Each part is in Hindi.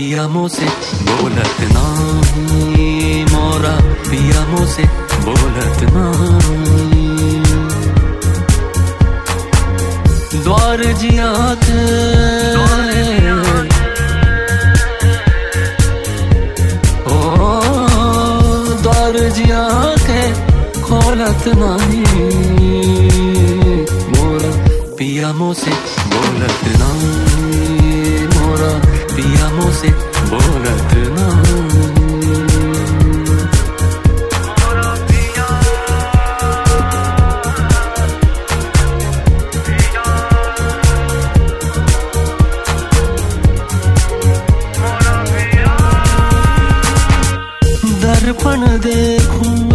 पिया मोसे बोलत नाही मोरा। पिया मोसे बोलत नाही। द्वार जिया ओ, द्वार जिया खोलत नहीं मोरा। पिया मोसे बोलत नहीं मोरा। मोसे बोलत दर्पण देखूँ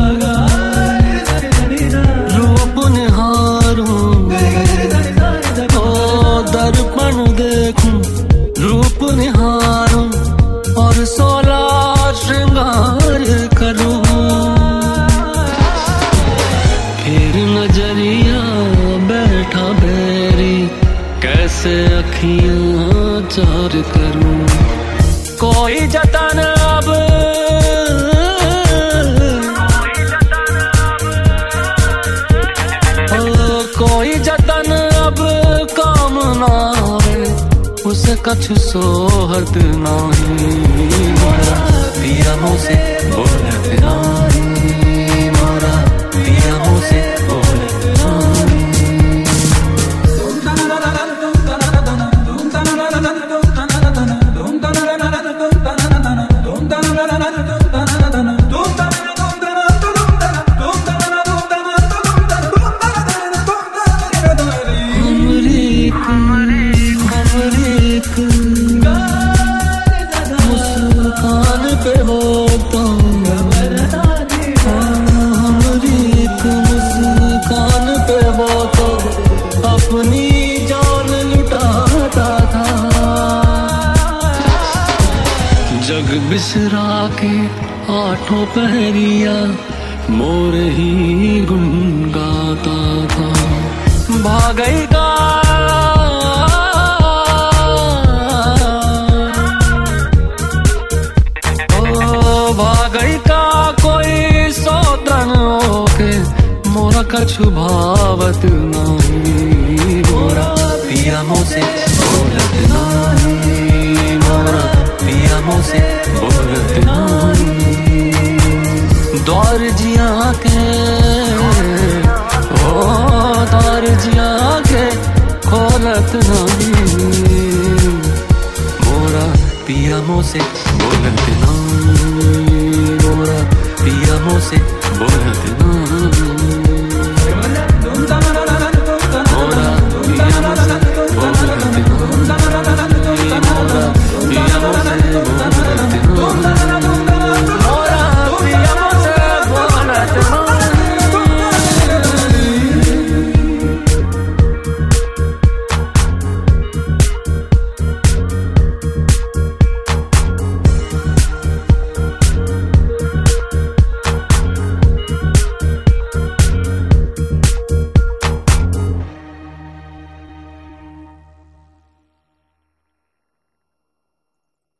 अखियाँ चार करूँ। कोई जतन अब। कोई जतन अब काम ना आवे, उसे कछु सोहत नहीं। मोरा पिया मुझसे बोलत नहीं, मोरा, पिया मुझसे बोलत बिसरा के आठों पहरिया, मोर ही गुनगाता था। भागई मोरा कछु भावत नहीं। मोरा पिया मोसे बोलत नहीं, मोरा पिया मोसे जिया के ओ, तार जिया के खोलत नहीं मोरा पिया मोसे, बोलत नहीं मोरा पिया नहीं